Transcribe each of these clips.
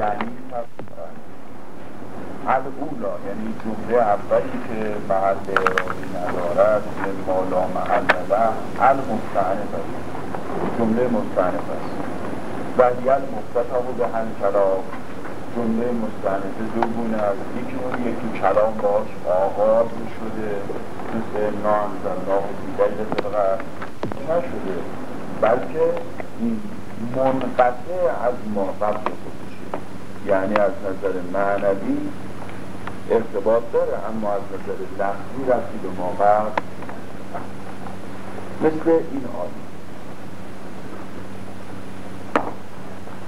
یعنی الاولا یعنی جمله اولی که محل اعرابی ندارد مالا محل له المستعنف است جمله مستعنف است و هی المفتتح به هم کلام جمله مستعنفه دو گونه است یکی اون یکی کلام باش آغاز شده مثل نام الله دیگری فرقه نشده بلکه منقطع از ما قبل یعنی از نظر معنوی ارتباط داره اما از نظر لفظی رفتی به ما مثل این آیه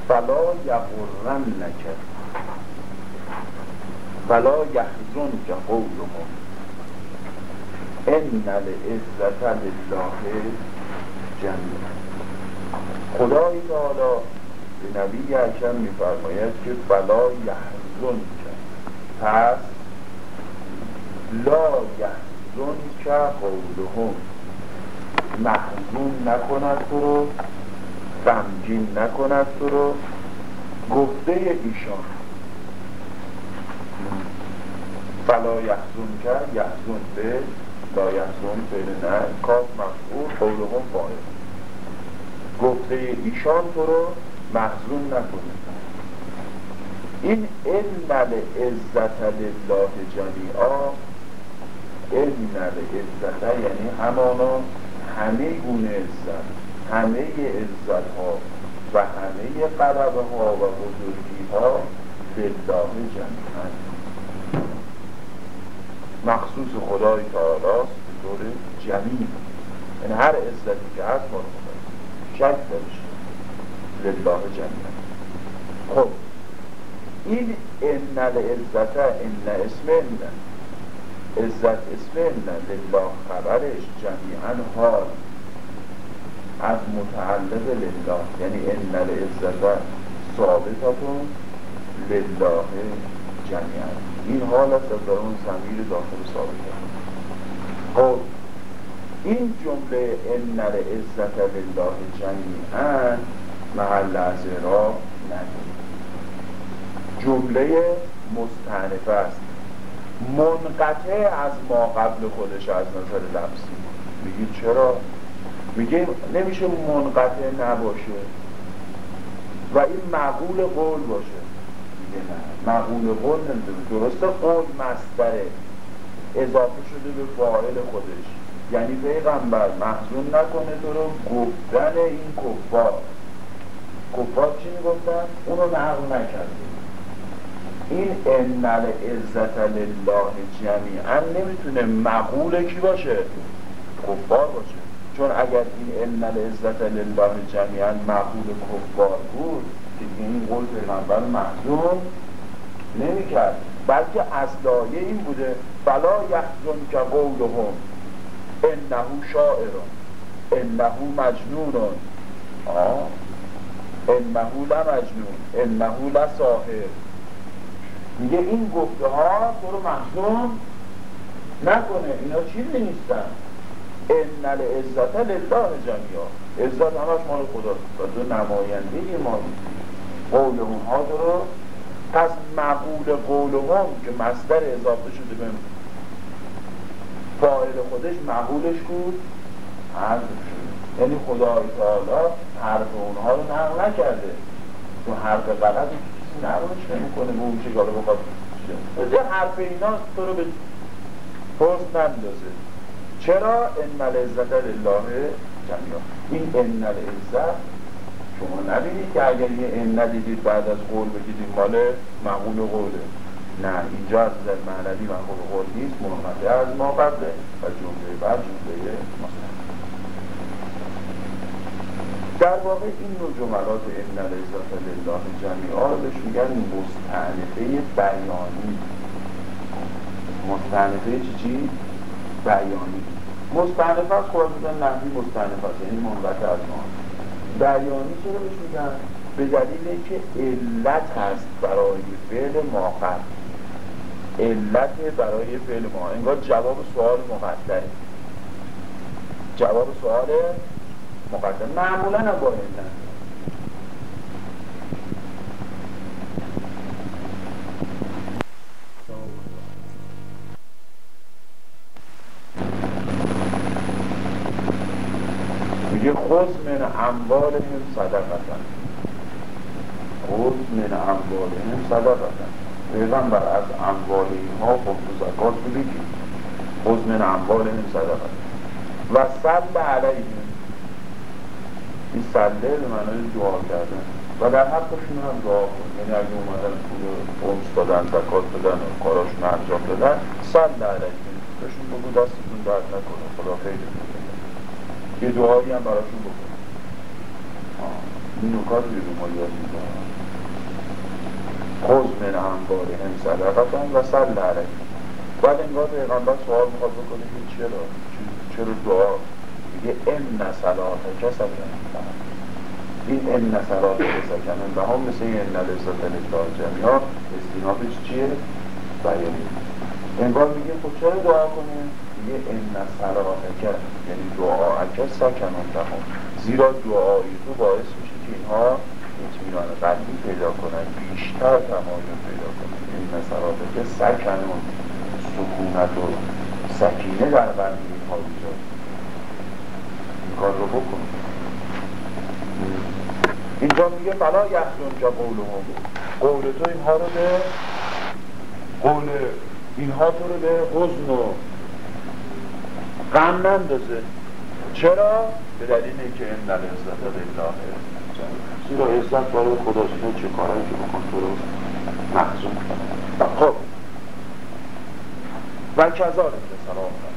فلا یغرن نکر فلا یحزن که قولهم. ان العزت لله جمیعا. خدای تعالی به نبی اکرم میفرماید که فلا یحزن که پس لا یحزن که قولهم. محزون نکند تو رو غمگین نکند تو رو. گفته ایشان. فلا یحزون که یحزون به لا یحزون به نه. کاف مفعول قولهم فاعل. گفته ایشان تو رو محزون نکنه. این ان عزت لله جمیعا ان عزت یعنی همانا همه گونه عزت همه عزت ها و همه قربه ها و بزرگی ها لله جمیعا مخصوص خدای تعالی به طور جمیع یعنی هر عزتی که هست مال شک لله جمیعا خب این ان العزت ان اسم ان عزت اسم ان لله خبرش جمیعا حال از متعلق لله. یعنی ان العزت ثابتتون لله جمیعا این حال است از اون زمیر داخل ثابت خب این جمله ان العزت لله جمیعا محل از اعراب نداره جمله مستعنفه است. منقطع از ما قبل خودش از نظر لفظی. میگی چرا؟ میگه نمیشه منقطع نباشه. و این معقول قول باشه. میگه نه. معقول قول نمی‌دونه. درسته قول مستره اضافه شده به فاعل خودش. یعنی پیغمبر محضون نکنه تو رو گفتن این کفار. کفار چی می‌گفتن؟ اونو نقل نکرده این ان العزت لله جمیعا نمی‌تونه مقول کی باشه؟ کفار باشه. چون اگر این ان العزت لله جمیعا مقول کفار بود که این قول پیغمبر محضون نمی‌کرد. بلکه اصلایه این بوده فلا یحزن که قولهم انه شاعرون انه مجنونون آه. انه لمجنون انه لساحر. میگه این گفته ها تو رو محزون نکنه اینا چیزی نیستن؟ ان العزت لله جمیا عزت همش مال خدا و تو نماینده ما قول اونها رو پس مقول قول هم که مصدر اضافه شده به فاعل خودش مقولش بود؟ حذف شده یعنی خدای تعالی حرف اونها رو نقل نکرده. تو حرف غلطی نقلش نمی‌کنه به اون چه گاله بخواد یه حرف اینا تو رو به پرس نندازه. چرا ان العزت لله جمیا این ان العزت شما نبینید که اگر یه ان ندیدید بعد از قول بگید این مال معقول قوله. نه اینجا از نظر معنوی معقول قول نیست. منقطع از ما قبله. و جمله بعد جمله مصنف در واقع این نوع جملات ان العزت لله جمیعا بهش میگن مستعنفه بیانی. مستعنفه چی چی؟ بیانی. مستعنفه از خود میگن نحوی مستعنفه است یعنی منقطع از ما. بیانی چرا بهش میگن؟ به دلیل اینکه علت هست برای فعل ما قبل علت برای فعل ما انگار جواب سوال مقدره. جواب سوال مقدم. معمولا هم باید میگه خوز من اموالهم صدقتا خوز من اموالهم صدقتا پیغمبر از اموال اینها خود زکات بگیم خوز من اموالهم صدقتا و صد به علیه این این سله به معنای دعا کردن. و در حقشون هم دعا کن. یعنی اگه اومدن پول خمس دادن زکات دادن و کاراشون انجام دادن سل علیهم بهشون بگو دستتون درد نکنه. خدا خیلی یه دعایی هم براشون بکن. این نکاتی رو ما یاد میدن خوز من انباره هم صدقتان و سل علیهم بعد انگار پیغمبر سوال می‌خواد بکنه که چرا؟ چرا دعا؟ میگه ان صلاح کسب این ان صلاح سکنن و هم مثل این ان لذت لله جمعا استینافش چیه؟ بیانی انگار میگه خب چرا دعا کنه؟ میگه ان صلاح یعنی دعا اکه سکنن به هم زیرا دعایی تو باعث میشه که اینها اطمینان قلبی پیدا کنن بیشتر تمایل پیدا کنن. این صلاح که سکنن سکونت و سکینه در قلبی اینها ایجاد این کار رو بکن. اینجا میگه فلا یحزن جا قول هم قول تو اینها رو به قول اینها تو رو به حزن و غم نندازه. چرا؟ به دلیل اینکه این در عزت لله. زیرا عزت برای خداست چه کارهایی که بکن تو رو محزون خب. و کذالک سلام.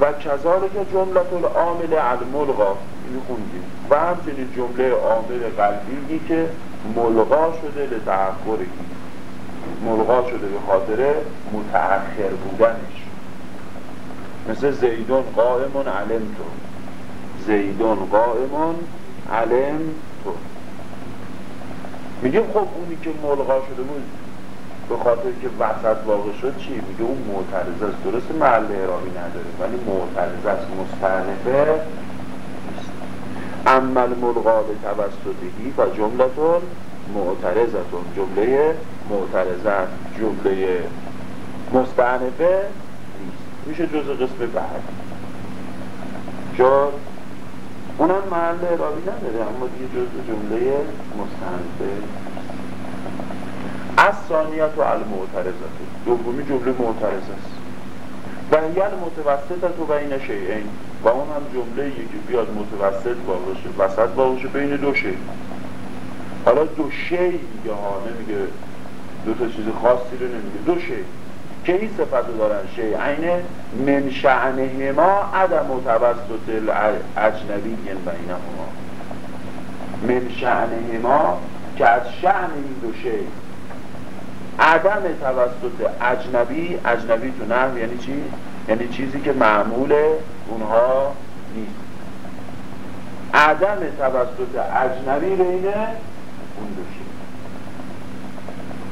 و کذالک جملت العامل الملغا اینو خوندیم. و همچنین جمله عامل قلبی که ملغا شده لتعخرگی ملغا شده به خاطر متأخر بودنش. مثل زیدون قائمون علم تو. زیدون قائمون علم تو. میگه خب اونی که ملغا شده بود به خاطر که وسط واقع شد چی؟ میگه اون معترض است. درست محل اعرابی نداره ولی معترض است مستعنفه عمل ملغا به توسطهی و جملتون معترضتون. جمله معترضت جمله مستعنفه نیست. میشه جز قسم بعد. چون اونم محل اعرابی نداره اما دیگه جز جمله مستعنفه از ثانیت و المعترضت دومی جمله معترض است. و هی المتوسط و بین شیئین. و اون هم جمله که بیاد متوسط باشه. وسط باشه بین دو شی. حالا دو شی میگه ها نمیگه دو تا چیز خاصی رو نمیگه. دو شی. که این صفت دارن. شی عین من شعنه ما عدم توسط اجنبی بینهما. من شعنه ما که از شعن این دو شی عدم توسط اجنبی اجنبی تو نحو یعنی چی؟ یعنی چیزی که معمول اونها نیست. عدم توسط اجنبی بین اون دو شی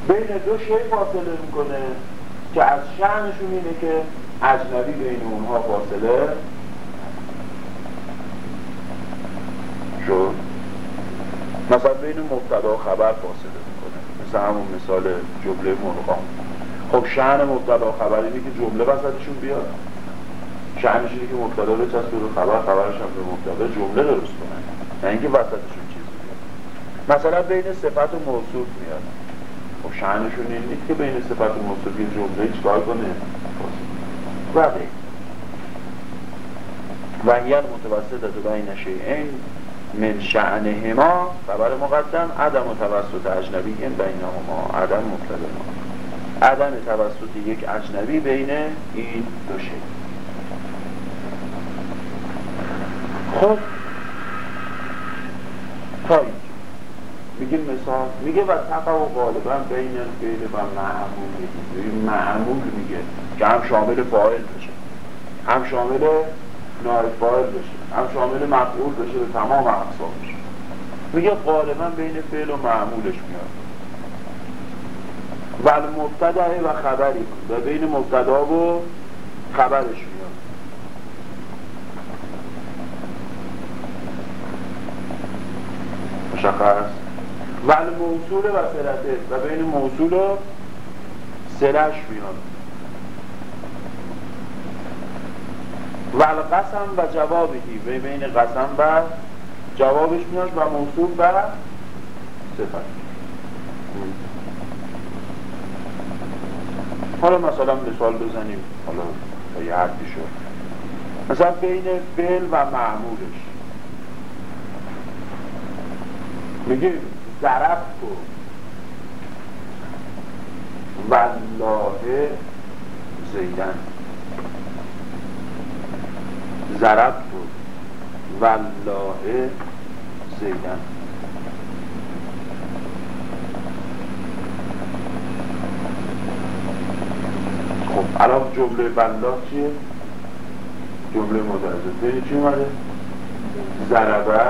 بین دو شی فاصله می‌کنه که از شعنشون اینه که اجنبی بین اونها فاصله شد. مثلا بین مبتدا خبر فاصله. مثل همون مثال جمله مرغان. خب شعن مبتدا خبر اینه که جمله وسطشون بیاد. شعنش اینه که مبتدا به چسبه رو خبر خبرش هم به مبتدا جمله درست کنن. نه اینکه وسطشون چیزی بیاد مثلا بین صفت و موصوف میاد. خب شعنشون این نیست که بین صفت و موصوف یه جمله چیکار کنه؟ بله و هی متوسط بین شیئین من شعنهما خبر مقدم عدم توسط اجنبی بینهما عدم مبتدا. عدم توسط یک اجنبی بین این دو شی خب تا میگه مثال میگه و تقع و غالبا بین الفعل و معمول. این معمول میگه که هم شامل فاعل بشه هم شامل نایب فاعل بشه. هم شامل مفعول بشه به تمام اقسامش میگه غالبا بین فعل و معمولش میاد. و مبتدا و خبری. و بین مبتدا و خبرش میاد. مشخص؟ و موصول و سلته و بین موصول و سلش میاد. و القسم و جوابهی به بین قسم و جوابش میاد و موصول و صفت. حالا مثلا مثال بزنیم. حالا یه حدی شد. مثلا بین فعل و معمولش. میگه ضرب تو والله زیدن. ضرب تو والله زیدن خب الان جمله والله چیه؟ جمله متعرضه بین چی اومده؟ ضربه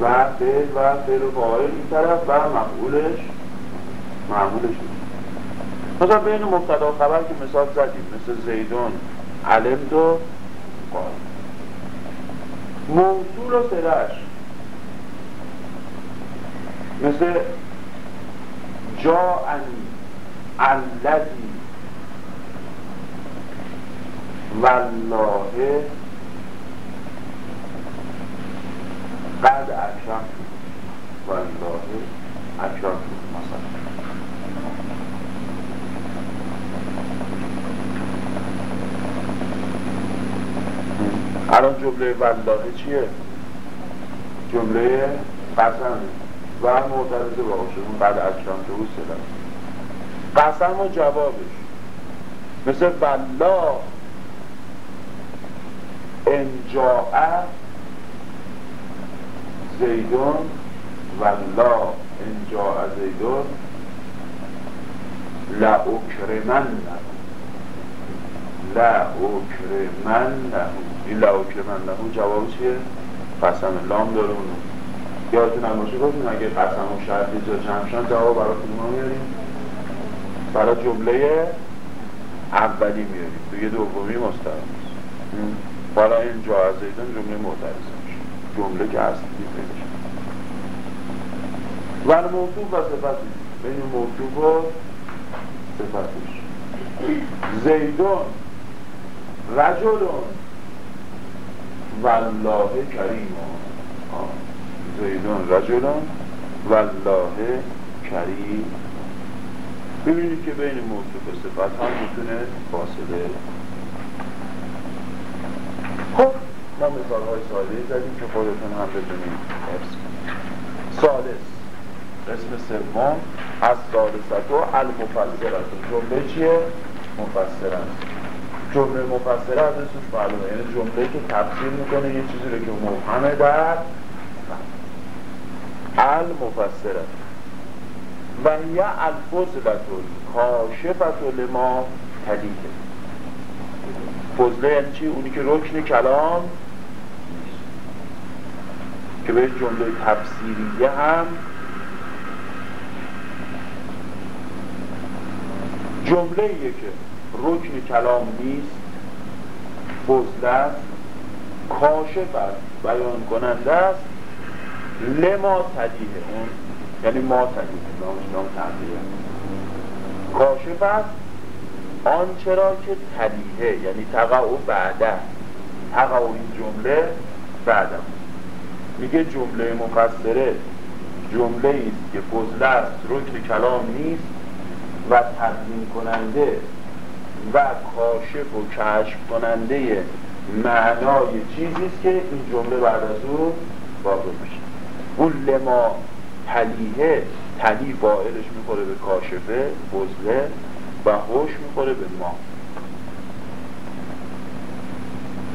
و فعل و فعل فاعل این طرف و مفعولش معمولش مثلا بین مبتدا خبر که مثال زدیم مثل زیدون علم دو قال موصول و سرش مثل جاءنی الذی والله قد اکرم والله اکرم مثلا. الان جمله والله چیه؟ جمله قسم. و معترض باشه اون قد اکرم تو قسم و جوابش. مثل والله ان جاء زیدون. والله ان جاء زیدون. لأکرمنه لأکرمنه این لأکرمنه جواب چیه؟ قسم لام داره اونو. یادتون هم باشه گفتیم اگه قسم و شرطی جا جمع جواب برای کدوم میاریم. برای جمله اولی میاریم. دیگه دومی مستقیم. حالا این جا از جمله معترضه میشه. جمله که اصلی پیدا شد و موصوف و صفتی. بین موصوف و صفتش زیدون رجلون. والله کریم. زیدون رجلون. والله کریم. ببینید که بین موصوف و صفت هم می‌تونه فاصله. خب ما مثال های ساده زدیم که خودتون هم بدونید. حفظ سالس قسم سوم از سالستو المفسرت. جمله چیه؟ مفسرت. جمله مفسره از اسمش معلومه. یعنی جمله که تفسیر می‌کنه یه چیزی رو که مبهمه در المفسرت و یه الفضلت کاشفت لما تدیده. فضله یعنی چی؟ اونی که رکن کلام که به جمله تفسیریه هم جمله که رکن کلام نیست فضله است کاشف است بیان کننده است. لما تدیه اون یعنی ما تدیه نامش نام تدیه کاشف است آنچرا که تلیه یعنی تقع بعده تقع این جمله بعدم میگه جمله مفسره جمله است که فضله است رکن کلام نیست و تبیین کننده و کاشف و کشف کننده معنای چیزی است که این جمله بعد از او واقع میشه. اون لما تلیه تلی فاعلش می‌خوره به کاشفه فضله و خوش می‌خوره به ما.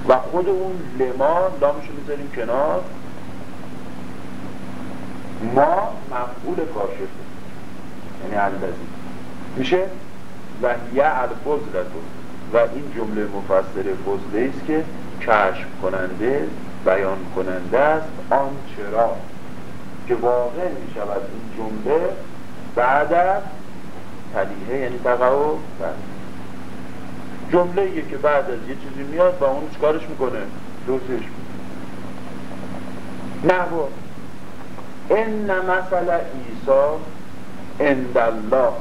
و خود اون لما لامشو می‌ذاریم کنار. ما مفعول کاشفه. یعنی الذی میشه؟ و یه الفضلتو و این جمله مفسر فضله است که کشف کننده بیان کننده است آن چرا؟ که واقع می شود این جمله بعد از تلیه یعنی تقع و جمله ایه که بعد از یه چیزی میاد و اون چکارش می‌کنه؟ دوزش. نه با ان مثل عیسی عند الله.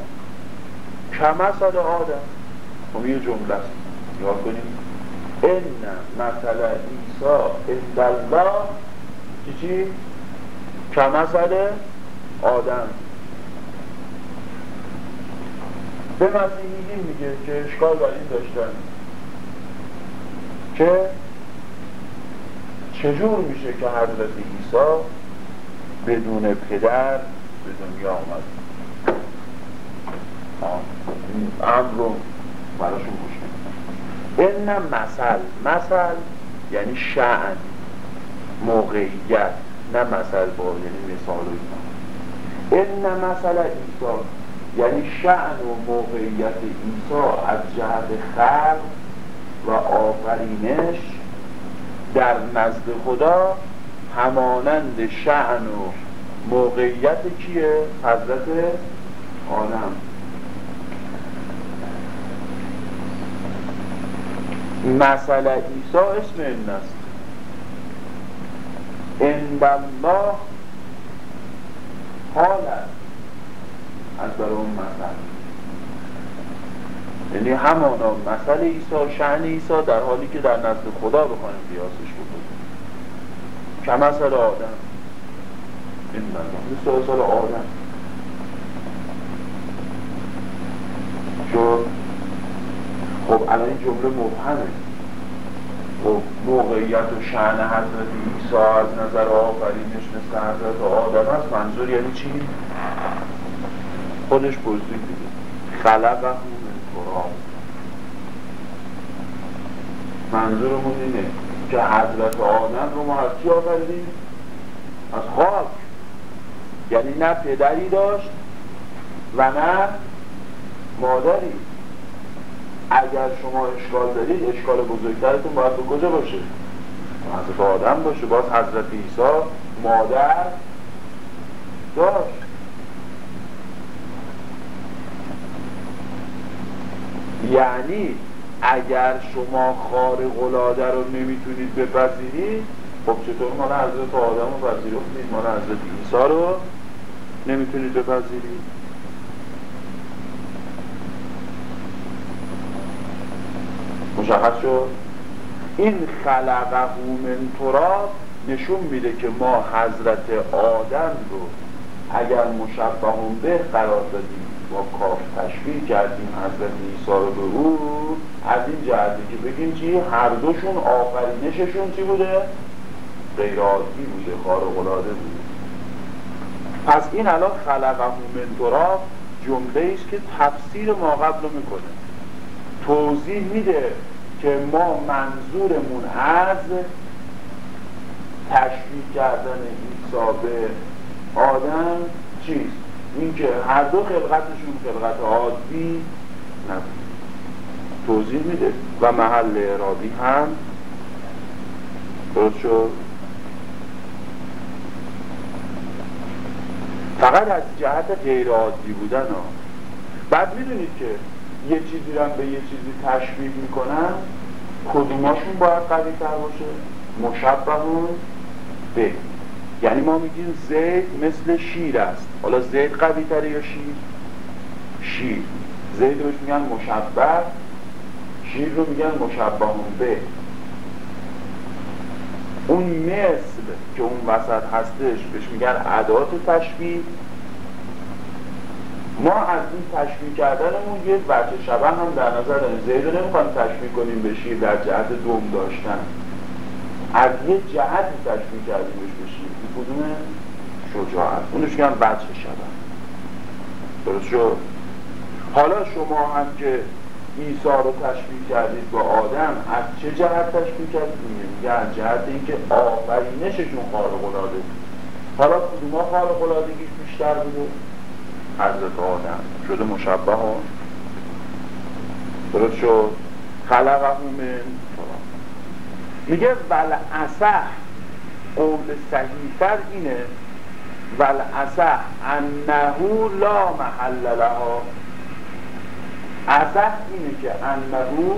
کمثل آدم. خب یه جمله است. یاد کنیم. ان مثل عیسی عند الله. چی چی؟ کمثل آدم. به مسیحیین میگه که اشکال بر این داشتن. که چجور میشه که حضرت عیسی بدون پدر به دنیا آمد؟ این امر رو براشون گوش این مثل مثل یعنی شعن موقعیت نه مثل با یعنی مثال و اینا. این مثل عیسی یعنی شعن و موقعیت عیسی از جهت خلق و آفرینش در نزد خدا همانند شعن و موقعیت کیه؟ حضرت آدم. مسئله عیسی اسم این است. الله حال است. از برای اون مثل یعنی همانا مثل عیسی شعن عیسی در حالی که در نزد خدا بخوایم قیاسش بکنیم. کمثل آدم؟ این مثل مثل آدم. شد. خب الان این جمله مبهمه. خب موقعیت و شعن حضرت عیسی از نظر آفرینش مثل حضرت آدم است منظور یعنی چی؟ خودش پرسید دیگه خلقه من تراب منظورمون اینه که حضرت آدم رو ما از چی آفریدیم؟ از خاک. یعنی نه پدری داشت و نه مادری. اگر شما اشکال دارید اشکال بزرگترتون باید به کجا باشه؟ حضرت آدم باشه. باز حضرت عیسی مادر داشت. یعنی اگر شما خارق العاده رو نمی‌تونید بپذیرید خب چطور مال حضرت آدم رو پذیرفتید؟ مال حضرت عیسی رو نمی‌تونید بپذیرید. مشخص شد. این خلقه من تراب نشون میده که ما حضرت آدم رو اگر مشبه به قرار دادیم با کاف تشبیه کردیم حضرت عیسی رو به او از این جهتی که بگیم چی؟ هر دوشون آفرینششون چی بوده؟ غیر عادی بوده خارق العاده بوده. پس این الان خلقه من تراب جمله است که تفسیر ما قبل رو می‌کنه. توضیح میده که ما منظورمون از تشبیه کردن عیسی به آدم چیست؟ اینکه هر دو خلقتشون خلقت عادی توضیح میده. و محل اعرابی هم درست شد؟ فقط از جهت غیر عادی بودن ها. بعد می‌دونید که یه چیزی رو به یه چیزی تشبیه می‌کنن کدوماشون باید قوی تر باشه؟ مشبهون؟ به یعنی ما میگیم زید مثل شیر است. حالا زید قوی تره یا شیر؟ شیر. زید روش میگن مشبه شیر رو میگن مشبهون. به اون مثل که اون وسط هستش بهش میگن عدات تشبیه ما از این تشبیه کردنمون یه وجه شبه هم در نظر داریم زید رو نمی‌خوایم تشبیه کنیم به شیر در جهت دوم داشتن. از یه جهت تشبیه کردیمش به شیر. کدوم؟ شجاعت. اونش میگن وجه شبه. درست شد؟ حالا شما هم که عیسی رو تشبیه کردید با آدم از چه جهت تشبیه کردید؟ میگه از جهت اینکه آفرینششون خارق العاده. حالا کدوم خارق العادگیش بیشتر بوده؟ حضرت آدم شده مشبه ها درست شد. خلقه من میگه ول اصح قول صحیحتر اینه. ول اصح انهو لا محل لها. اصح اینه که انهو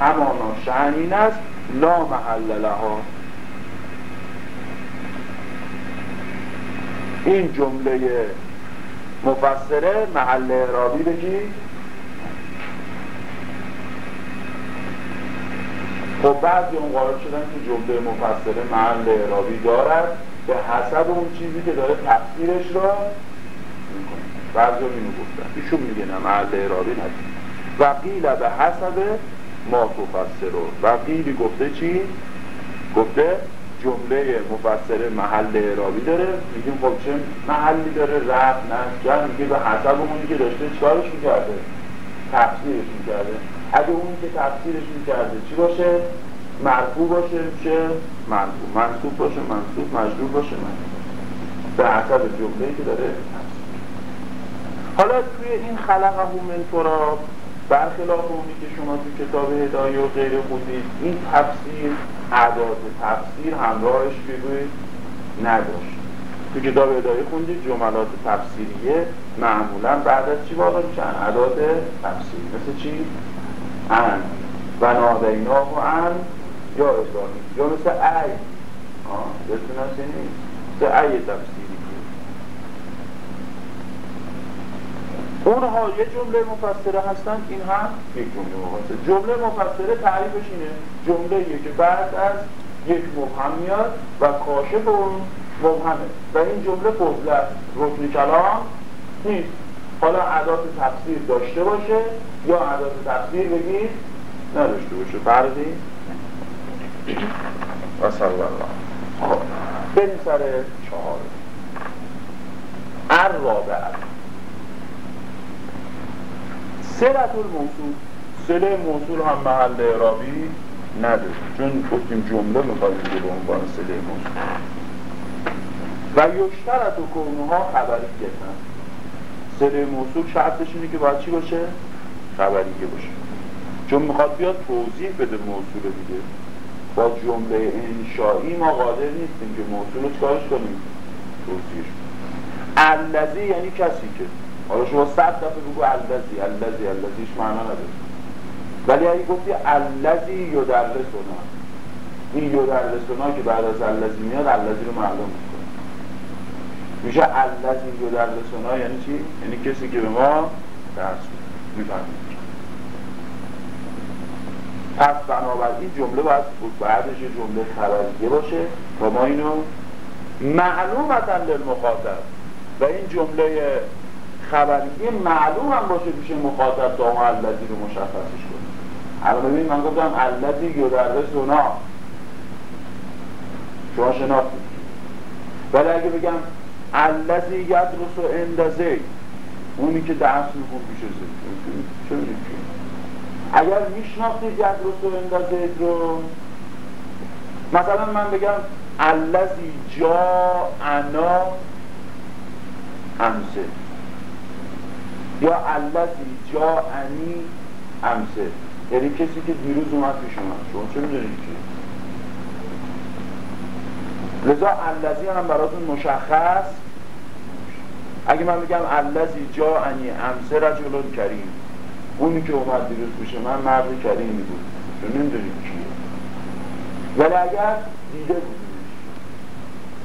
همانا شعنین است لا محل لها. این جمله مفسره محل اعرابی بگی. خب بعضی اون قائل شدن که جمله مفسره محل اعرابی دارد به حسب اون چیزی که داره تفسیرش را می‌کنه. بعضی اینو گفتن. ایشون میگه نه محل اعرابی نداره و به حسب ما تفسره و قیلی گفته چی؟ گفته جمله مفسره محل اعرابی داره. میگیم خب چه محلی داره؟ رفت نه میگه به حسب اونی که داشته چکارش می‌کرده؟ تفسیرش می‌کرده. اگه اونی که تفسیرش می‌کرده چی باشه؟ مرفوع باشه. چه؟ مرفوع منصوب باشه. منصوب. مجرور باشه. من به حسب جمله که داره حالا توی این خلقه من تراب برخلاف اونی که شما تو کتاب هدایه و غیره خوندید این تفسیر اعداد تفسیر همراهش بگوید نداشت. تو کتاب هدایه خوندید جملات تفسیریه معمولا بعد از چی واقع میشن؟ اعداد تفسیر مثل چی؟ ان. و نادیناه و ان. یا ابراهیم. یا مثل ای. یادتون هست مثل ای تفسیری. اونها یه جمله مفسره هستن این هم یک جمله مفسره جمله مفسره تعریفش اینه. جمله که بعد از یک مبهم میاد و کاشف اون مبهمه. و این جمله فضله رکن کلام نیست. حالا عدات تفسیر داشته باشه یا عدات تفسیر بگید؟ نداشته باشه. فرضی و الله. خب. بریم سر چهار. الرابعه سلت الموصول سله موصول هم محل اعرابی نداره چون گفتیم جمله می‌خوایم به عنوان سله موصول و یشترط و کونها خبری گفتن سله موصول شرطش اینه که باید چی باشه؟ خبریه باشه. چون می‌خواد بیاد توضیح بده موصول دیگه. با جمله انشایی ما قادر نیستیم که موصول رو کنیم؟ توضیحش. الذی یعنی کسی که حالا شما صد دفعه بگو الذی الذی الذیش معنا نداره. ولی اگه گفتی الذی یدرسنا این یدرسنا که بعد از الذی میاد الذی رو معلوم می‌کنه. میشه الذی یدرسنا یعنی چی؟ یعنی کسی که به ما درس می‌فهمید پس بنابراین جمله باید بعدش جمله خبریه باشه تا ما اینو معلومتا للمخاطب. و این جمله خبریه معلوم هم باشه پیش مخاطب تا ما الذی رو مشخصش کنه. الان ببین من گفتم الذی یدرس اونا. شما شناختید ولی اگه بگم الذی یدرس و اندازه اونی که درس میخون پیش چه اگر میشناختید یدرس و اندازه رو مثلا من بگم الذی جا انا امسه یا الذی جا انی امسه. یعنی کسی که دیروز اومد پیش من. شما چه می‌دونید که لذا الذی هم براتون مشخص. اگه من بگم الذی جا انی امسه رجل کریم. اونی که اومد دیروز پیش من مرد کریمی بود. چون نمی‌دونید کیه ولی اگر دیده بودیش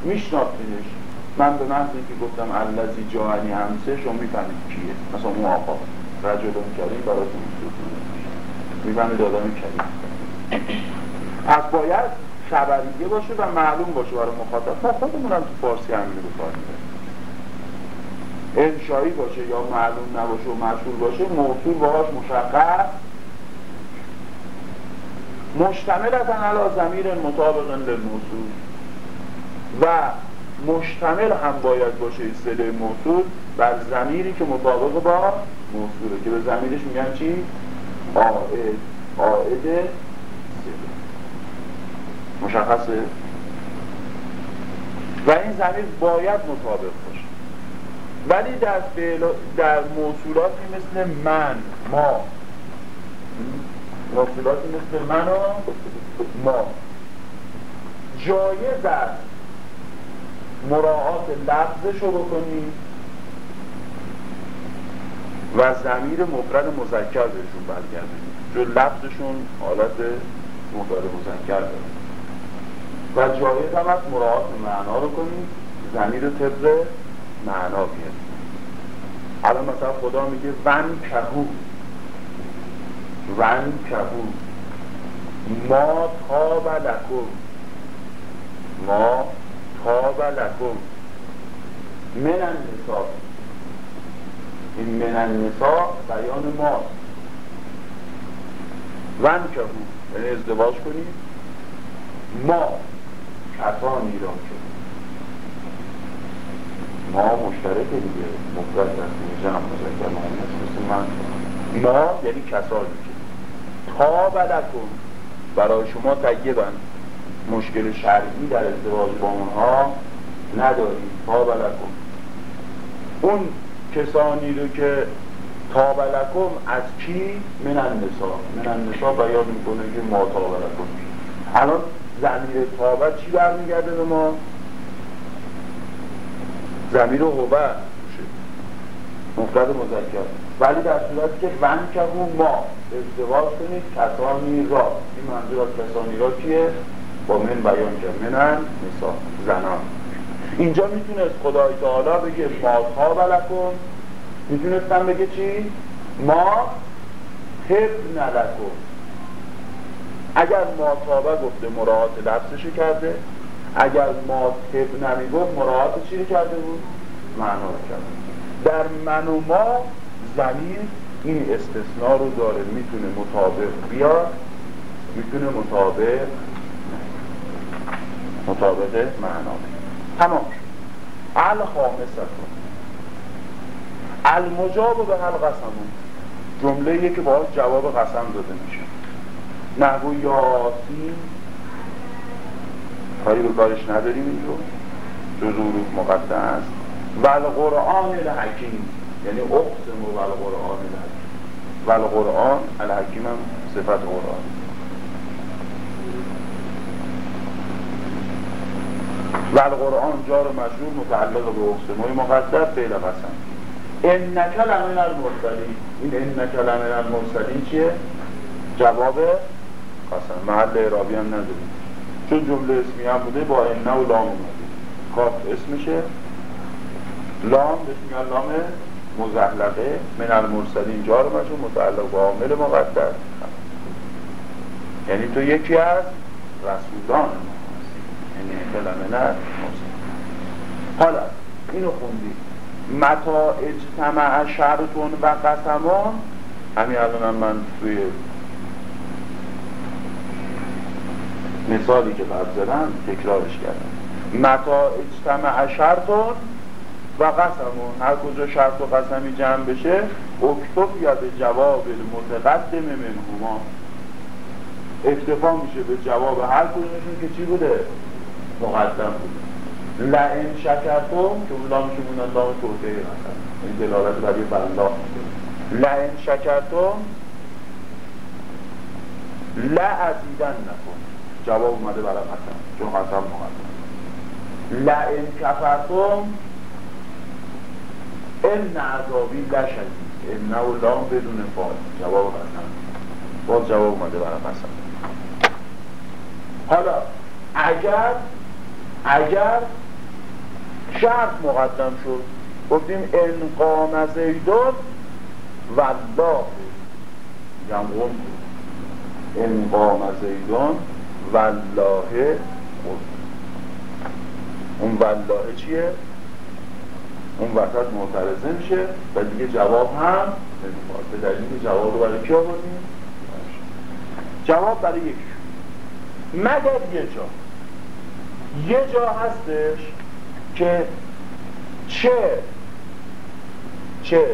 میشناختینش. من به محض که گفتم الذی جاهنی همسه شما می‌فهمید کیه. مثلا اون آقا. رجلون کریم براتون می‌فهمید آدم کریم پس باید خبریه باشه و معلوم باشه برای مخاطب. ما خودمون هم تو فارسی همین رو کار انشایی باشه یا معلوم نباشه و مشهور باشه موصول باهاش مشخص. مشتمل از علا زمیر مطابق للموصول و مشتمل هم باید باشه سله موصول بر زمیری که مطابق با موصوله. که به زمیرش میگن چی؟ آئد سله مشخصه؟ و این زمیر باید مطابق باشه. ولی در, در موصولاتی مثل من ما. موصولاتی مثل من و ما. جایز است مراعات لفظش رو بکنیم و زمیر مفرد مذکر بهشون برگردیم چون لفظشون حالت مفرد مذکر داره. و جایز هم مراعات معنا رو کنیم زمیر طبق معنا بیاد الان مثلا خدا میگه ون کهو. ون کهو. ما تاب لکم ما تاب لکم. من النساء. این من النساء بیان ما. ون که یعنی ازدواج کنید ما. کسانی را که ما مشترک دیگه. مفرد هستیم جمع مذکر مثل من. ما یعنی کسانی که. تا بدکن برای شما طیبن مشکل شرعی در ازدواج با اونها نداریم تا بدکن اون کسانی رو که تابلکم از کی من النسا من النسا بیان می‌کنه که ما تابلکم الان زمیر تابت چی برمیگرده به ما؟ زمیر هوبه مفرد مذکر. ولی در صورتی که ون که ما ازدواج کنید کسانی را. این منظور از کسانی را کیه؟ با من بیان کرد منن نسا زنان. اینجا می‌تونست خدای تعالی بگه ما تابلکم می‌تونستم بگه چی؟ ما تب نلکم اگر ما تابه گفته مراعات لفظشو کرده؟ اگر ما تب نمی‌گفت مراعات چی کرده بود؟ معنا کرده. در من و ما زمین این استثناء رو داره. می‌تونه مطابق بیاد می‌تونه مطابق مطابق معنا. تمام. الخامسه المجاب به هل قسمون. جمله که باید جواب قسم داده میشه. نحو یاسی. کاری به کارش نداریم اینجا جز حروف مقدس. است و القرآن الحکیم. یعنی اقسم و القرآن الحکیم. و القرآن الحکیم هم صفت قرآن و القرآن جار مجرور متعلق به اقسم های مقدس فعل قسم انک لمن المرسلین. این انک لمن المرسلین چیه؟ جواب قسم. محل اعرابی هم نداریم. چون جمله اسمی هم بوده با انه و لام اومده. کاف اسمشه. لام بسم لام مزحلقه. من المرسلین جار مجرور متعلق به عامل مقدر یعنی تو یکی از رسولان. یعنی کلمه نه. حالا اینو خوندید متا اجتماع شرطون و قسمان همین الان من توی مثالی که بعد زدم تکرارش کردم. متا اجتماع شرطون و قسمون. هر کجا شرط و قسمی جمع بشه اکتب یا به جواب متقدم منهما. اکتفا میشه به جواب هر کدومشون که چی بوده؟ مقدم بوده لعن شکرتم که اون لامش مونن لام توته مثلا. این دلالت برای بلا لعن شکرتم لعزیدن نکن. جواب اومده برای قسم چون قسم مقدم. لعن کفرتم ان عذابی لشدید. ان و لام بدون فال جواب قسم باز جواب اومده برای قسم حالا اگر اگر شرط مقدم شد گفتیم انقام زیدون والله یمغون انقام زیدون والله خود. اون والله چیه؟ اون وسط معترضه میشه و دیگه جواب هم نمی‌خواد. به دلیل جواب رو برای کی آوردیم؟ جواب برای یکی مگر یه جا. یه جا هستش که چه چه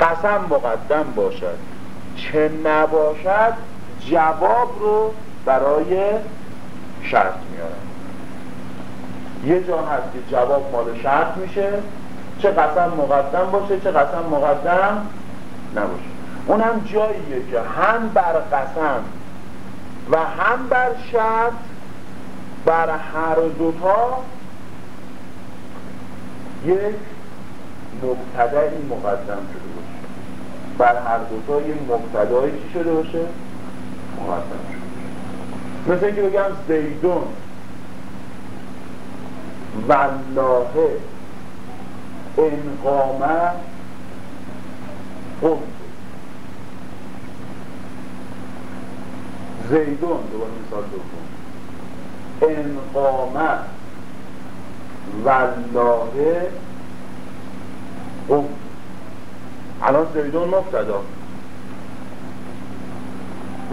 قسم مقدم باشد. چه نباشد جواب رو برای شرط میارن یه جا هست که جواب مال شرط میشه. چه قسم مقدم باشه چه قسم مقدم نباشه. اون هم جاییه که هم بر قسم و هم بر شرط بر هر دوتا یک مبتدعی مقدم شده باشه. بر هر دوتا یک مبتدایی چی شده باشه؟ مقدم شده مثل اینکه بگم زیدون والله انقامه قمت. زیدون دوباره مثال دوم. انقامت والله قم الان زیدون مبتدا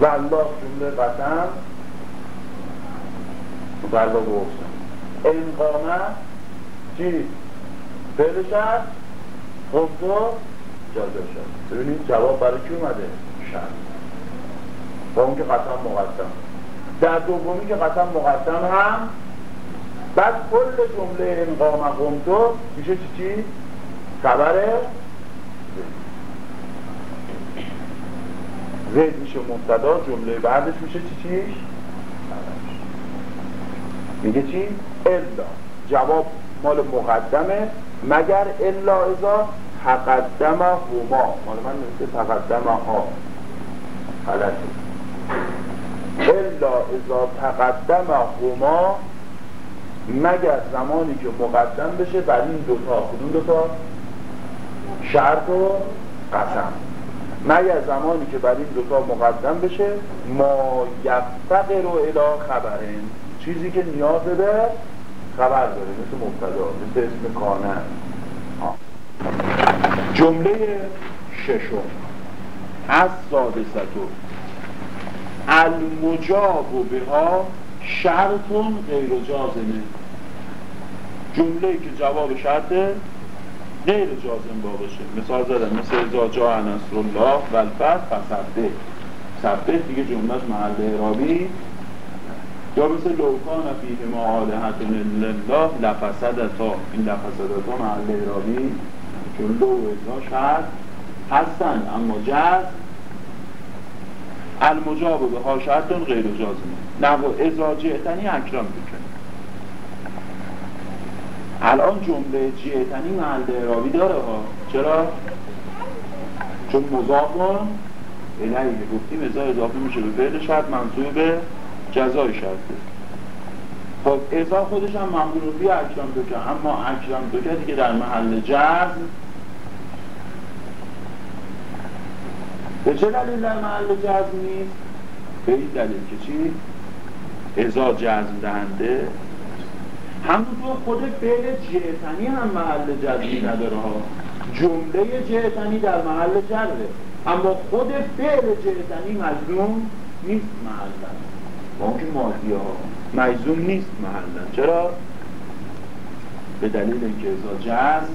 والله جمله قسم. والله گفتم. انقامت چی؟ فعل شد قم تو جازه شد ببینید جواب برای کی اومده؟ شد با اون که قسم مقدم در دومی که قسم مقدم هم بعد کل جمله انقام قمتو میشه چی چی؟ خبره زید میشه مبتدا جمله بعدش میشه چی چیش؟ میگه چی؟ الا جواب مال مقدمه مگر الا ازا تقدم هما مال من نمیشه تقدم ها غلطه الا ازا تقدم هما مگر زمانی که مقدم بشه بر این دوتا. کدوم دوتا؟ شرط و قسم. مگر زمانی که بر این دوتا مقدم بشه ما یفتقر رو الا خبرین. چیزی که نیاز به خبر داره مثل مبتدا مثل اسم کانه. جمله ششم. از سادستو المجاب به ها شرطون غیر جازمه. جمله که جواب شرط غیر جازم باشه. مثال زدن مثل ازا جا نصر الله و الفتح فسبه سبه دیگه جملهش محل اعرابی. یا مثل لوکان فیه ما آلهت لله لفسدتا. این لفسدتا محل اعرابی. چون لو ازا شرط هستن اما جز المجاب به ها شرطون غیر جازمه نه و ازا جهتنی اکرام بکن. الان جمله جهتنی محل اعرابی داره ها. چرا؟ چون مضافون الهی گفتیم ازا اضافه میشه به فعل شرط منصوب به جزای شرطه. خب ازا خودش هم ممنون بی اکرام بکن. اما اکرام بکن دیگه در محل جزم به چه دلیل در محل جزم نیست؟ به این دلیل که چی؟ ازا جزم دهنده همونطور خود فعل جهتنی هم محل جزمی نداره ها جمله جهتنی در محل جره اما خود فعل جهتنی مجزوم نیست محلن با اون که مادی ها مجزوم نیست محلن چرا؟ به دلیل اینکه ازا جزم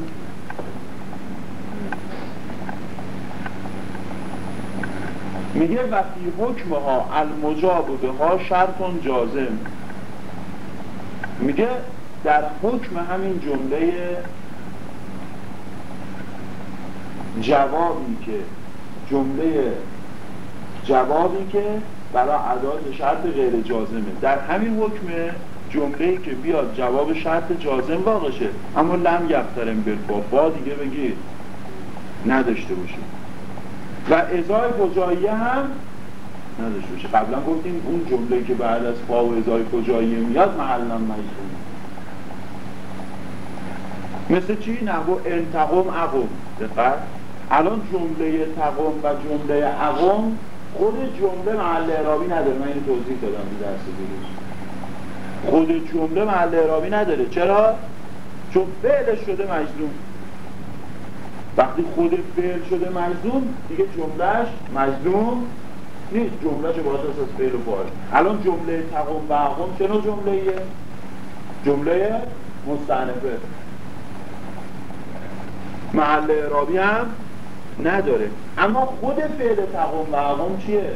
میگه و فی حکمها المجاب به ها شرطون جازم. میگه در حکم همین جمله جوابی که جمله جوابی که برای ادای شرط غیر جازمه. در همین حکم جمله که بیاد جواب شرط جازم واقع شه اما لم یفترم بالفا با دیگه بگید نداشته باشه و ازای کجاییه هم؟ نداشته باشه. قبلا گفتیم اون جمله که بعد از فا و ازای کجاییه میاد محلا مجزوم مثل چی؟ نحو انتقم اقم دقت. الان جمله تقم و جمله اقم خود جمله محل اعرابی نداره. من اینو توضیح دادم در درس خود جمله محل اعرابی نداره. چرا؟ چون فعلش شده مجزوم وقتی خود فعل شده مجزوم دیگه جملهش مجزوم نیست. جملهش باید از فعل و فاعل. الان جمله تقوم و اقوم چه نوع جمله؟ جمله مستعنفه. محل اعرابی هم نداره. اما خود فعل تقوم و اقوم چیه؟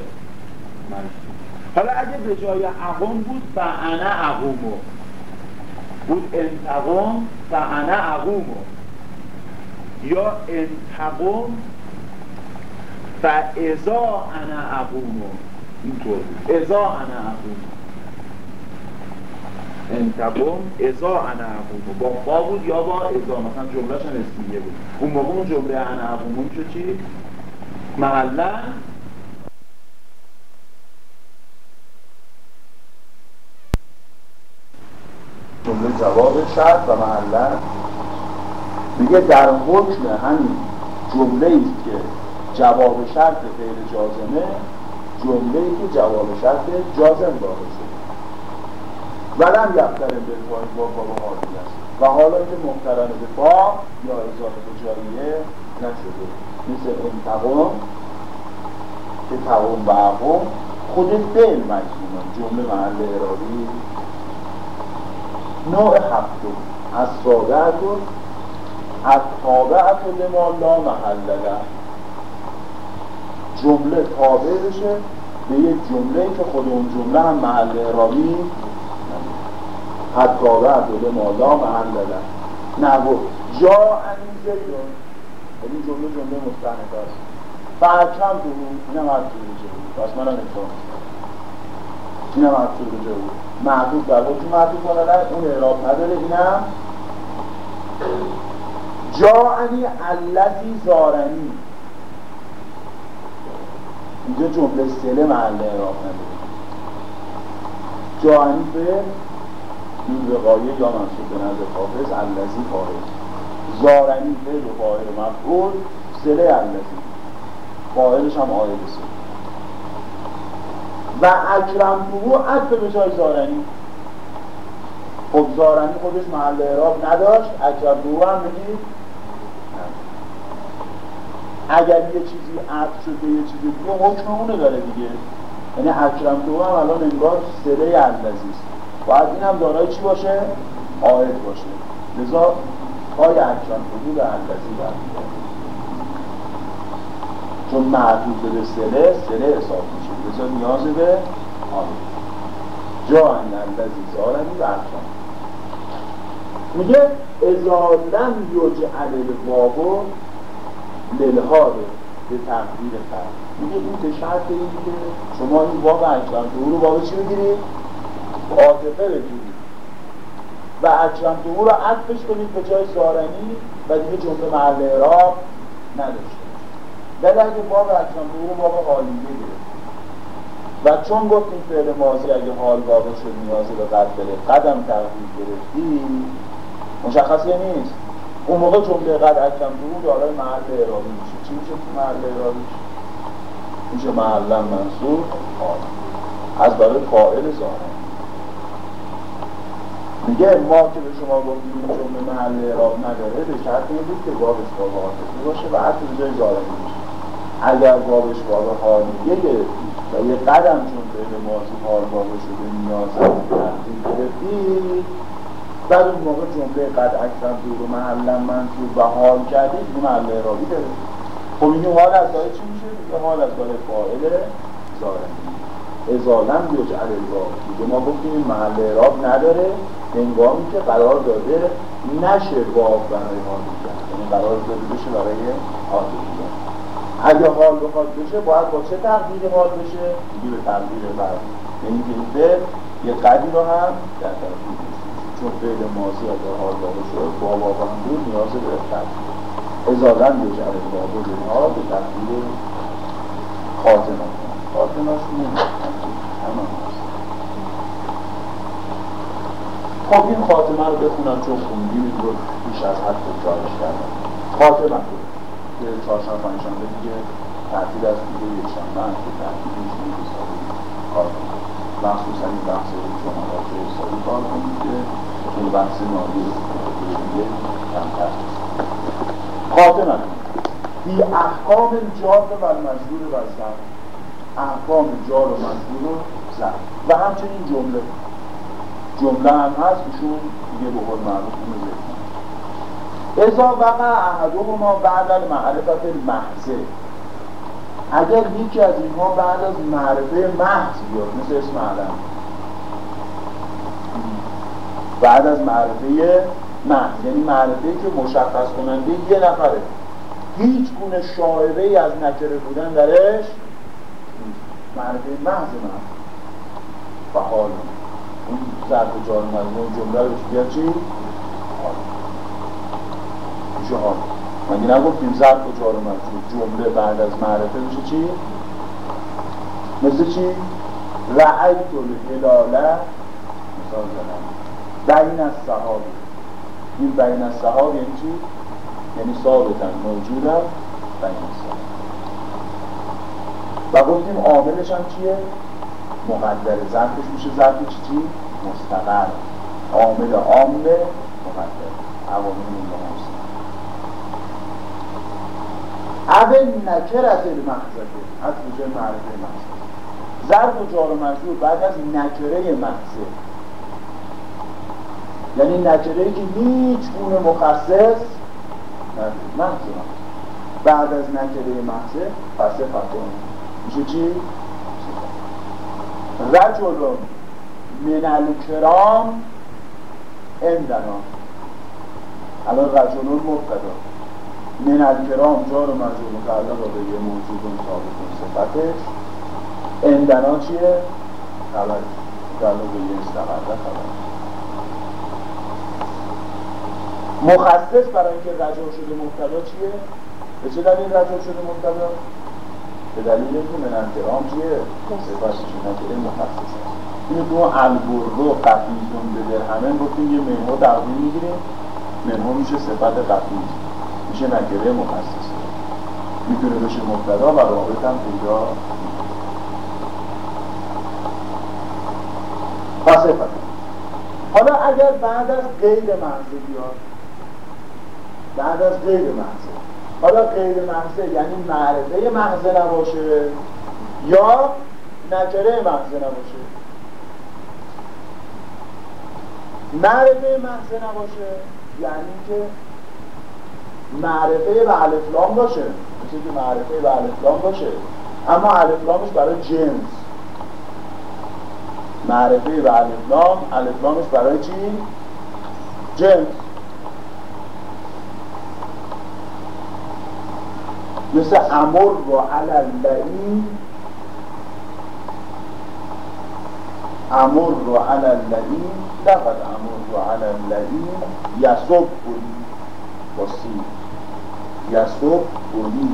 مجزوم. حالا اگه به جای اقوم بود فعنه اقومو. بود انتقوم فعنه اقومو. یا انتقم ازا انا اقومو اینطور ازا انا اقومو انتقم ازا انا با فا بود یا با ازا مثلا جملهش هم اسمیه بود. اون موقع اون جمله انا اقومو میشه چی؟ محلا. جمله جواب شرط و محلا. میگه در حکم همین جمله است که جواب شرط فعل جازمه جمله ای که جواب شرط جازم واقع شده. ولم یفتر به پای با بابا است. و حالا که محترم به با یا اضافه به جاییه نشده. مثل انتقام که تقوم و اقوم خود فعل مجموعه جمله محل ارادی نوع هفتم از سابعت از تابعت لما لا محل له. جمله تابع بشه به یک جمله که خود اون جمله هم محل اعرابی حد تابعت لما لا محل له. نگو جا انیزه زیدون این جمله جمله مستنده است. فرکم بود. اینم هر تو بود. پس منم امتحان اینم هر تو بود. معطوف در وقتی معطوف کنه اون اعراب نداره. اینم جاعنی الذی زارنی. اینجا جمله سله محل اعراب نداره جاعنی به این وقایه یا منصوب به نظر حافظ الذی فاعل زارنی به فاعل مفعول سله الذی فاعلش هم آیه سله و اکرم تو عطف به جای زارنی. خب زارنی خودش محل اعراب نداشت. اکرم تو هم بگید اگر یه چیزی عطف شده یه چیزی دیگه حکم اونه داره دیگه. یعنی اکرم تو هم الان انگار سله اندازی است. باید این هم دارای چی باشه؟ آید باشه. لذا پای اکرم تو به اندازی برمیده چون معطوف به سله سله حساب میشه. لذا نیاز به آید جا اندازی زارنی و اکرم میگه ازادن یجعل الواو للهاره به تقدیر فرد میگه این به شرط این که شما این اکرم تو رو واقع چی بگیرید؟ عاطفه بگیرید و اکرم تو رو عطفش کنید به جای سارنی و دیگه جمله محل اعراب نداشته ولی اگه اکرم تو رو واقع حالیه گرفت و چون گفتیم فعل ماضی اگه حال واقع شد نیازی به قد بره قدم تغییر گرفتی مشخصیه نیست. اون موقع جمله قد اکرم تو دارای محل اعرابی میشه. چی میشه تو محل اعرابی؟ میشه محلا منصور از برای فاعل ظاهر میگه ما که به شما گفتیم این جمله محل اعراب نداره به شرط این بود که بابش با عاطفی باشه و حتی به جای ظاهری میشه. اگر بابش باب حالیه گرفتی و یه قدم چون به ماضی حال واقع شده نیاز تقدیم گرفتی بعد اون موقع جمله قد اکرم دور و محلا منصوب و حال کردید این محل اعرابی داره. خب این حال از داره چی میشه؟ میگه حال از داره فاعل ظاهر. ازالم یجعل الواو دیگه ما گفتیم این محل اعراب نداره هنگامی که قرار داده نشه واو برای حال کرد یعنی قرار داده بشه برای حال اگه حال بخواد بشه باید با چه تقدیر حال بشه؟ دیگه به تقدیر بر یعنی که یه قدی رو هم در تقدیر چون فعل ماضی اگر حال واقع شد با واقع هم بود نیاز به تقدیر ازادن یجعل الواو اینها به تقدیر خاتمه. خاتمه خب این خاتمه رو بخونم چون خوندیم رو بیش از حد تکرارش کردم. خاتمه. رو که چهارشنبه پنجشنبه دیگه تعطیل از دیگه یک شنبه هم که تعطیل میشه. حسابی کار مخصوصا این بحث جمعات حسابی کار کنیم که اون بحث دیگه کمتر خاتمه بی احکام جار و مجبور و زن. احکام جار و مجبور و زن. و همچنین جمله. جمله هم هست ایشون دیگه به قول معروف ذکر ازا وقع احدهما بعد المعرفت المحضه اگر یکی از اینها بعد از معرفه محض بیاد مثل اسم علم. بعد از معرفه محض. یعنی معرفه که مشخص کننده یه نفره. هیچ گونه شاعبه ای از نکره بودن درش معرفه محض محض و حال اون ظرف جار مجموع جمله رو بیاد چی؟ میشه حال. مگه نگفتیم ظرف جار مجموع جمله بعد از معرفه میشه چی؟ مثل چی؟ رعیت الهلاله مثال زنم بین از صحابی. این بین از صحابی یعنی چی؟ یعنی ثابتا موجودم بین از صحابی. و گفتیم عاملش هم چیه؟ مقدر ظرفش میشه. ظرف چی؟ چی؟ مستقر. عامل عامل مقدر. عوامل این اول نکرت المحضره از وجه معرفه محضر؟ ظرف و جار و مجرور بعد از نکره محضر. یعنی نکره که هیچ گونه مخصص محضر بعد از نکره محضر پس فتون میشه چی؟ رجل من الکرام اندنا الان رجلون مبتدا. من الکرام جار و مجرور متعلق به یه موجود ثابت صفتش. اندنا چیه؟ خبر. متعلق به یه استقرده خبر. مخصص برای اینکه رجع شده مبتدا چیه؟ به چه دلیل رجع شده مبتدا؟ به دلیل اینکه من الکرام چیه؟ صفتش نکره مخصص هست. اینو تو البرو قفیزون به درهمه گفتیم یه منها تقدیم می‌گیریم. منها میشه صفت قفیز میشه نکره مخصص. می‌تونه بشه مبتدا و رابط هم پیدا پس حالا اگر بعد از غیر محضه بیاد بعد از غیر محضه حالا غیر محضه یعنی معرفه محضه نباشه یا نکره محضه نباشه. معرفه محضه نباشه یعنی که معرفه به الفلام باشه. مثل که معرفه به الفلام باشه. اما الفلامش برای جنس. معرفه به الفلام الفلامش برای چی؟ جنس. مثل امر و علاللعی امر و علاللعی لقد امر و علاللعی یسب بودی با سی یسب بودی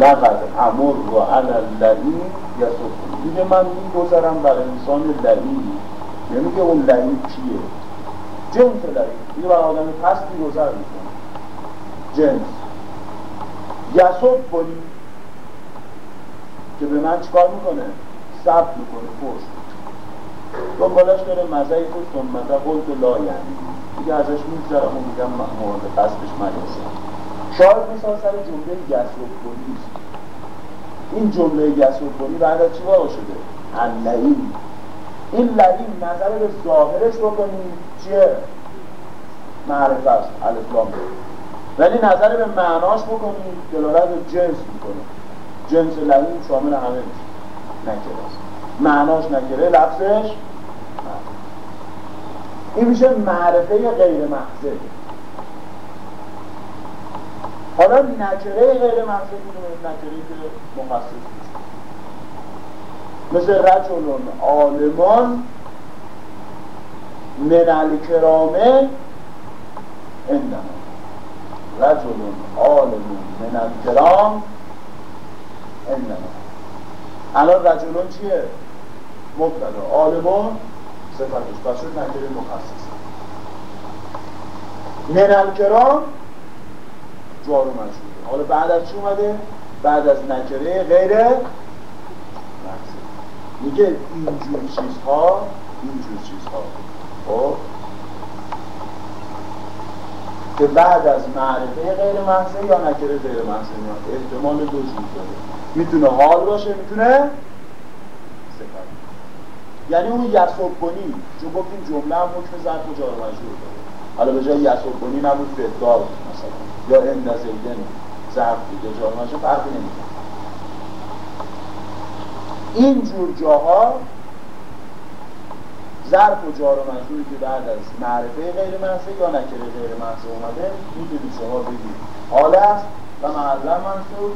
لقد امر و علاللعی یسب دیگه من میگذرم بر انسان لعی یعنی که اون لعی کیه جنس لعی دیگه بر آدم پستی گذر می‌کنه جنس. یسب بودی که به من چیکار می‌کنه؟ ثبت می‌کنه پشت دنبالش داره مزه خود سنمته قلت لا یعنی. دیگه ازش میگذرم و میگم مورد قصدش من شاید مثال سر جمله یسوب کنی این جمله یسوب کنی بعد از چی واقع شده؟ اللعین این لعین نظر به ظاهرش بکنی چیه؟ معرفت است الاسلام ولی نظر به معناش بکنی دلالت به جنس می‌کنه جنس لعین شامل همه میشه. نکره است معناش نکره لفظش این میشه معرفه غیر محضه. حالا نکره غیر محضه کنیم نکره که مخصص مثل رجلون آلمان من الکرامه اندما رجلون آلمان من الکرام اندما الان رجلون چیه؟ مبتدا. آلمان صفتش پس شد نکره مخصص. من الکرام جار و مجروره حالا بعد از چی اومده؟ بعد از نکره غیر محضر میگه اینجور چیزها اینجور چیزها. خب؟ که بعد از معرفه غیر محضر یا نکره غیر محضر میاد احتمال دو جور داره. می‌تونه حال باشه می‌تونه یعنی اون یسوب کنی چون گفتیم جمله هم حکم ظرف و جار مجرور داره. حالا به جای یسوب کنی نبود فدار مثلا. یا اندازیدن ظرف یا جار مجرور فرقی نمی‌کنه. این جور جاها ظرف و جار و مجروری که بعد از معرفه غیر محضه یا نکره غیر محضه اومده می‌تونید شما بگید حال است و محلا منصور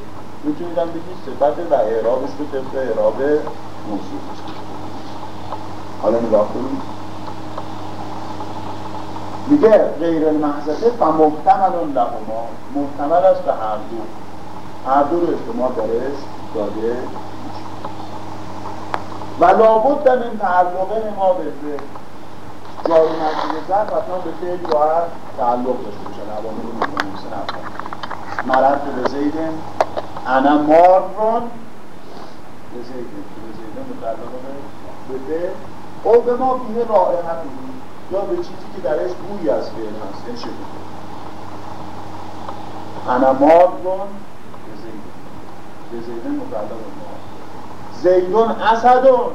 می‌تونید هم بگید صفت و اعرابش رو طبق اعراب موصول حالا نگاه کنید. میگه غیر المحضته و محتمل لهما محتمل است به هر دو. هر دو رو اجتماع درش داده و لابد من تعلقه ما به جارو مجید زن حتما به فعل باید تعلق داشته باشن عوامل متناسب مرد به زیدن انا مارون. به زیدن به زیدن متعلق به به او به ما بیه رائحه یا به چیزی که درش بوی از فعل هست. این چه بود؟ انا مارون. به زیدن به زیدن متعلق به زیدون اسدون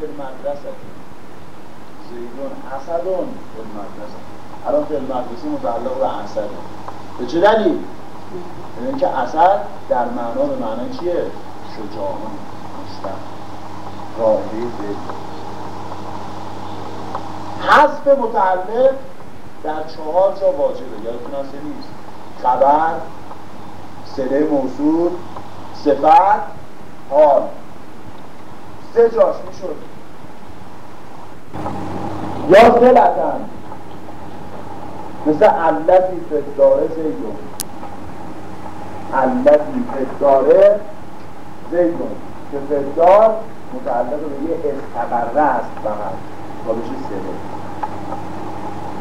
به مدرسه زیدون اسدون به مدرسه الان فعل مدرسه متعلق به اسد به چه دلیل؟ یعنی که اسد در معنا به معنی چیه؟ شجاعان مشتق راهی حذف متعلق در چهار جا واجبه. یادتون هست نیست؟ خبر سله موصول صفت حال. سه جاش می‌شد یا فلتن مثل علتی فداره زیدون. علتی فداره زیدون. که فدار متعلق به یه استقره است فقط. تا بشه سره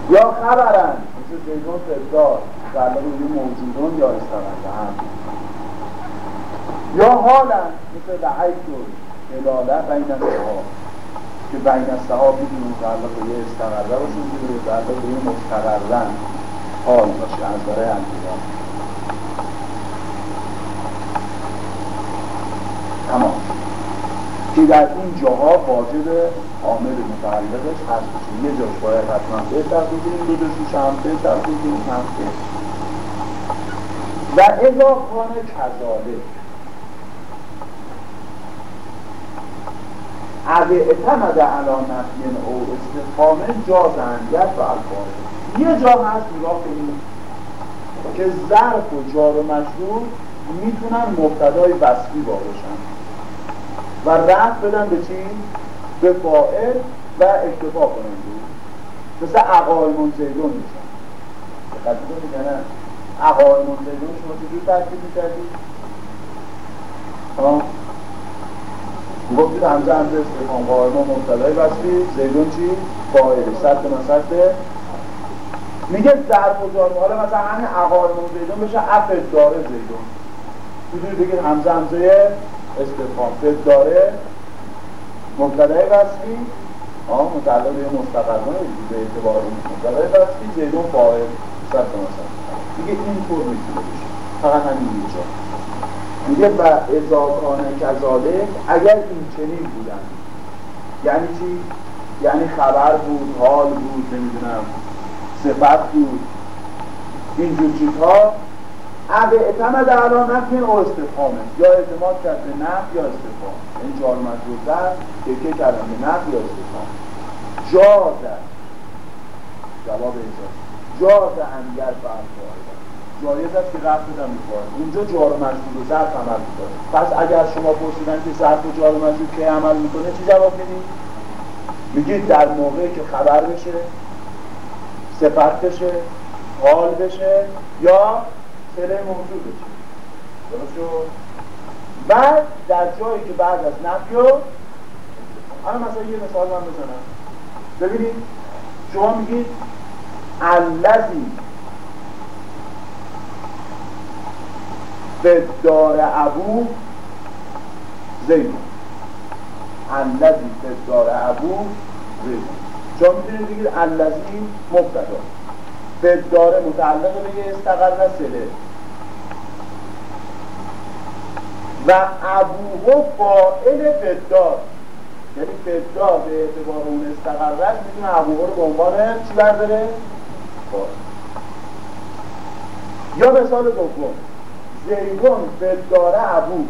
یا خبرن. مثل زیدون فدار متعلق به یه موجودون یا استقره هم. یا حالن. مثل دعیتون الاله بین ها. که بین ها می‌تونه متعلق به یه استقره باشه می‌تونه متعلق به یه مستقرن حال باشه از برای انتظار تمام. که در این جاها واجب عامل متعلقش هست. یه جاش باید حتما بهتر بگیریم دو جاشوش هم بهتر بگیریم هم و اذا کان کذالک. اگه اعتمد علا نفی او استفهام جاز اندیت و الفاظ یه جا هست نگاه کنید. که ظرف و جار و مجرور می‌تونن مبتدای وصفی باشن. و رفت بدن به چی؟ به فائل و اکتفا کنن مثل اقایمون زیدون میشن دقت می‌کنن اقایمون زیدون شما چجور ترکیب می‌کردید؟ گفتید همزه همزه استفان. قائمه مبتدای وصفی زیدون چی؟ فاعل صد من صد میگه ظرف و حالا مثلا همین اقارمون زیدون بشه اف داره زیدون. می‌دونی بگید همزه همزه استفان. فد داره. مبتدای وصفی آه متعلق به مستقرانه به اعتبار مبتدای وصفی زیدون فاعل صد من صد دیگه این طور می‌تونه بشه فقط همین اینجا. میگه و ازاکانه کذالک اگر این چنین بودن. یعنی چی؟ یعنی خبر بود، حال بود، نمی‌دونم صفت بود. اینجور چیزها اگه اعتمد الان نفی او استفامه یا اعتماد کرد به نفی یا استفام این یعنی مجبور در که کردن به نفی یا استفام جازه جواب ایجاز جازه انگر فرق جایز است که رفت بدم می‌کنه اونجا جار و مجبور و ظرف عمل می‌کنه. پس اگر شما پرسیدن که ظرف و جار و که عمل می‌کنه چی جواب می‌دید میگید در موقعی که خبر بشه صفت بشه حال بشه یا سله موضوع بشه. درست بعد در جایی که بعد از نفی و الان مثلا یه مثال من بزنم. ببینید شما میگید الذی فدار ابو زیدون الذی فدار ابو زیدون چون می‌دونید بگید الذی مبتدا فدار متعلق به استقر سله و ابوه فائل فدار. یعنی فدار به اعتبار اون استقرش می‌تونه ابوه رو به عنوان چی برداره؟ یا مثال دوم. زیدون بداره ابو.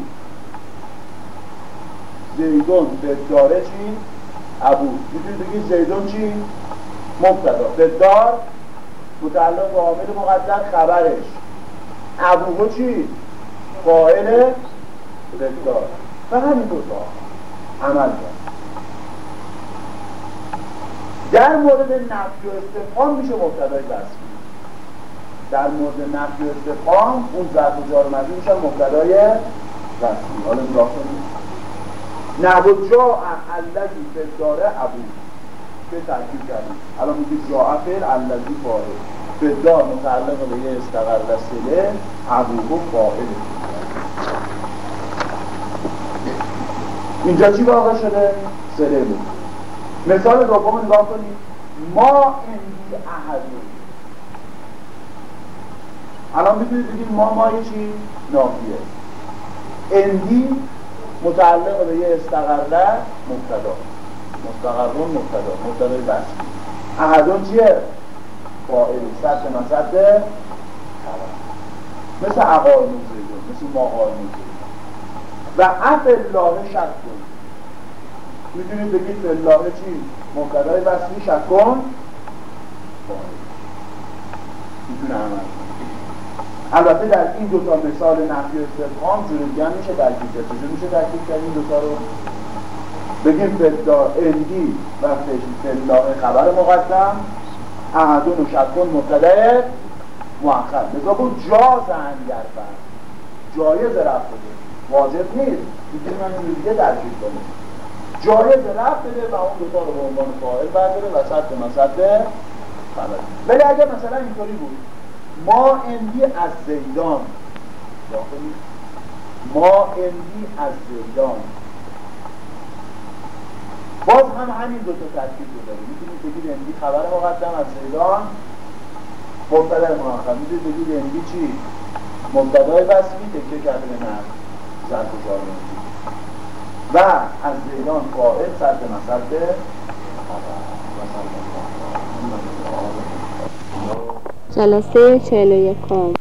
زیدون بداره چی؟ ابو. می‌تونی بگی زیدون چی؟ مبتدا. بدار متعلق به عامل مقدر خبرش. ابوه چی؟ فاعل بدار و همین دو تا عمل کرد در مورد نفی و استفهام میشه مبتدای بسکی در مورد نفی استفهام اون ظرف جار مجرور میشن مبتدای رسمی. حالا نگاه کنید نبو جا الذی فداره ابو که ترکیب کردیم؟ الان میگه جا فعل الذی فاعل فدا متعلق به یه استقر سله عبوه فاعل. اینجا چی واقع شده؟ سله بود مثال دوم نگاه کنید ما اندی احدی الان می‌تونید بگید ما مای چی؟ نافیه اندی متعلق به یه استقره مبتدا. مستقرون مبتدا. مبتدای بستی احدون چیه؟ فاعل. صد مسد مثل اقال زیدون مثل ما زیدون و اف الله شک. کن می‌تونید بگید الله چی؟ مبتدای بستی شک کن. می‌تونه عمل البته در این دو تا مثال نفی استفهام جوری میشه درکیب کرد. چجور میشه درکیب کرد این دوتا رو؟ بگیم فدا اندی و فدا خبر مقدم احدون و شکون مبتدع مؤخر لذا بود جاز انگرفن جایز رفت بده. واجب نیست. می‌تونیم من دیگه درکیب کنیم. جایز رفت بده و اون دوتا رو به عنوان فاعل برداره و صد مسد خبر ولی اگه مثلا اینطوری بود ما اندی از زیدان ما اندی از زیدان باز هم همین دو تا ترکیب رو داره می‌تونید بگید اندی خبر مقدم از زیدان مبتدا مؤخر می‌تونید بگید اندی چی؟ مبتدای وصلی تکه کرده به نفس ظرف جار و از زیدان قائل سرد مسد جلسه چهل و یکم.